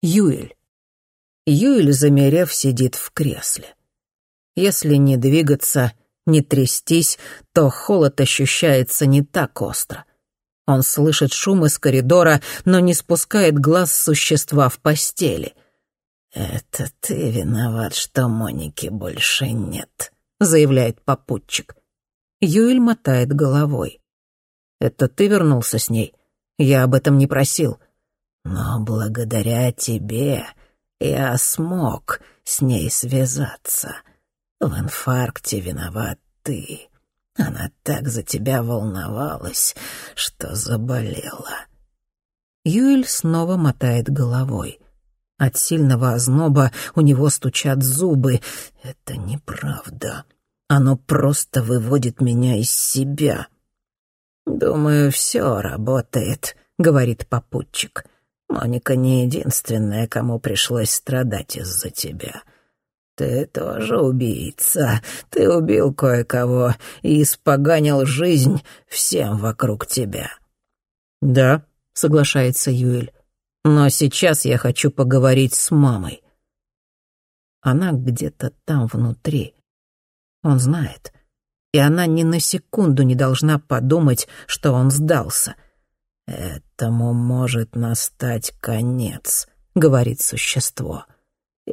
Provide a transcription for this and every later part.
Юэль. Юэль, замерев, сидит в кресле. Если не двигаться, не трястись, то холод ощущается не так остро. Он слышит шум из коридора, но не спускает глаз существа в постели. «Это ты виноват, что Моники больше нет», — заявляет попутчик. Юэль мотает головой. «Это ты вернулся с ней? Я об этом не просил». «Но благодаря тебе я смог с ней связаться. В инфаркте виноват ты. Она так за тебя волновалась, что заболела». Юэль снова мотает головой. От сильного озноба у него стучат зубы. «Это неправда. Оно просто выводит меня из себя». «Думаю, все работает», — говорит попутчик. «Моника не единственная, кому пришлось страдать из-за тебя. «Ты тоже убийца. Ты убил кое-кого и испоганил жизнь всем вокруг тебя». «Да», — соглашается Юэль. «Но сейчас я хочу поговорить с мамой». Она где-то там внутри. Он знает. И она ни на секунду не должна подумать, что он сдался. «Этому может настать конец», — говорит существо.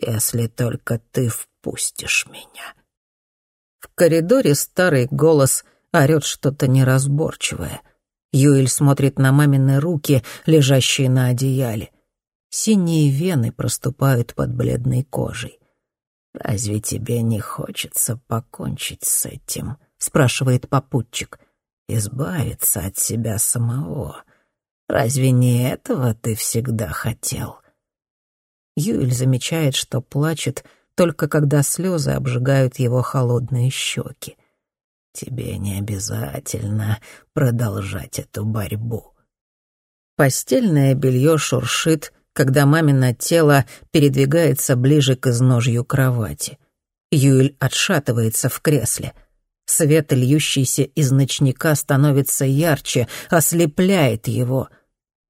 Если только ты впустишь меня». В коридоре старый голос орёт что-то неразборчивое. Юэль смотрит на мамины руки, лежащие на одеяле. Синие вены проступают под бледной кожей. «Разве тебе не хочется покончить с этим?» — спрашивает попутчик. «Избавиться от себя самого. Разве не этого ты всегда хотел?» Юэль замечает, что плачет только когда слезы обжигают его холодные щеки. «Тебе не обязательно продолжать эту борьбу». Постельное белье шуршит, когда мамино тело передвигается ближе к изножью кровати. Юэль отшатывается в кресле. Свет, льющийся из ночника, становится ярче, ослепляет его.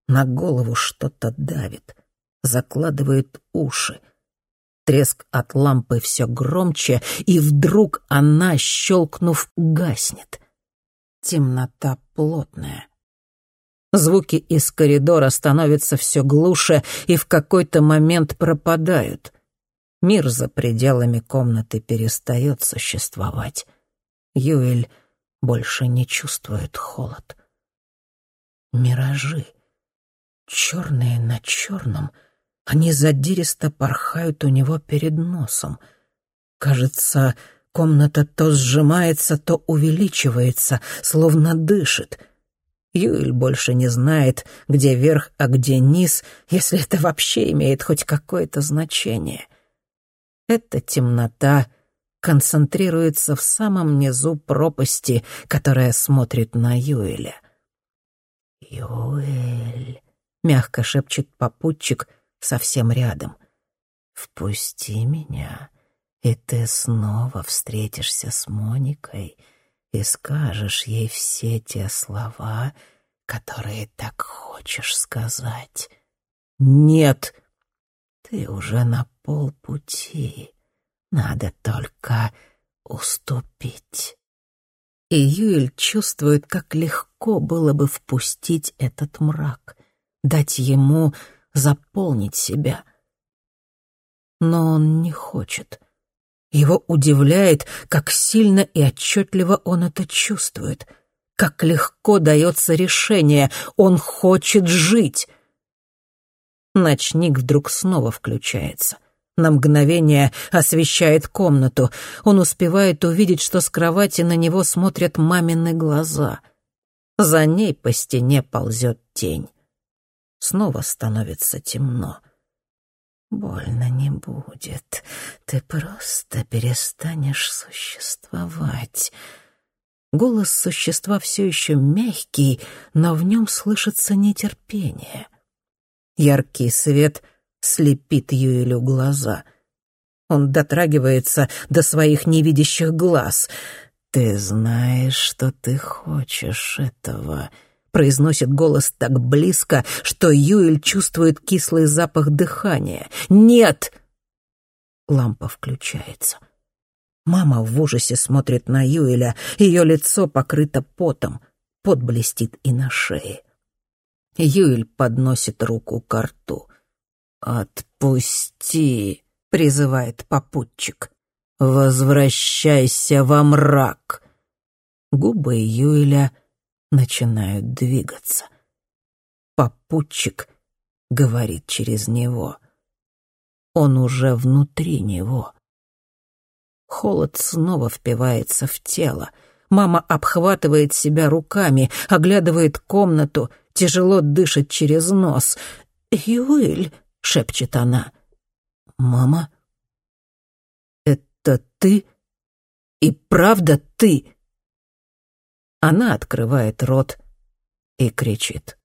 На голову что-то давит закладывает уши. Треск от лампы все громче, и вдруг она, щелкнув, гаснет. Темнота плотная. Звуки из коридора становятся все глуше и в какой-то момент пропадают. Мир за пределами комнаты перестает существовать. Юэль больше не чувствует холод. Миражи. Черные на черном — они задиристо порхают у него перед носом. Кажется, комната то сжимается, то увеличивается, словно дышит. Юэль больше не знает, где верх, а где низ, если это вообще имеет хоть какое-то значение. Эта темнота концентрируется в самом низу пропасти, которая смотрит на Юэля. «Юэль», — мягко шепчет попутчик, совсем рядом. «Впусти меня, и ты снова встретишься с Моникой и скажешь ей все те слова, которые так хочешь сказать». «Нет!» «Ты уже на полпути. Надо только уступить». И Юэль чувствует, как легко было бы впустить этот мрак, дать ему заполнить себя. Но он не хочет. Его удивляет, как сильно и отчетливо он это чувствует, как легко дается решение, он хочет жить. Ночник вдруг снова включается. На мгновение освещает комнату. Он успевает увидеть, что с кровати на него смотрят мамины глаза. За ней по стене ползет тень. Снова становится темно. Больно не будет. Ты просто перестанешь существовать. Голос существа все еще мягкий, но в нем слышится нетерпение. Яркий свет слепит Юэлю глаза. Он дотрагивается до своих невидящих глаз. «Ты знаешь, что ты хочешь этого», произносит голос так близко, что Юэль чувствует кислый запах дыхания. «Нет!» Лампа включается. Мама в ужасе смотрит на Юэля, ее лицо покрыто потом, пот блестит и на шее. Юэль подносит руку к рту. «Отпусти!» — призывает попутчик. «Возвращайся во мрак!» Губы Юэля начинают двигаться. Попутчик говорит через него. Он уже внутри него. Холод снова впивается в тело. Мама обхватывает себя руками, оглядывает комнату, тяжело дышит через нос. «Юэль», — шепчет она. «Мама?» «Это ты? И правда ты?» Она открывает рот и кричит.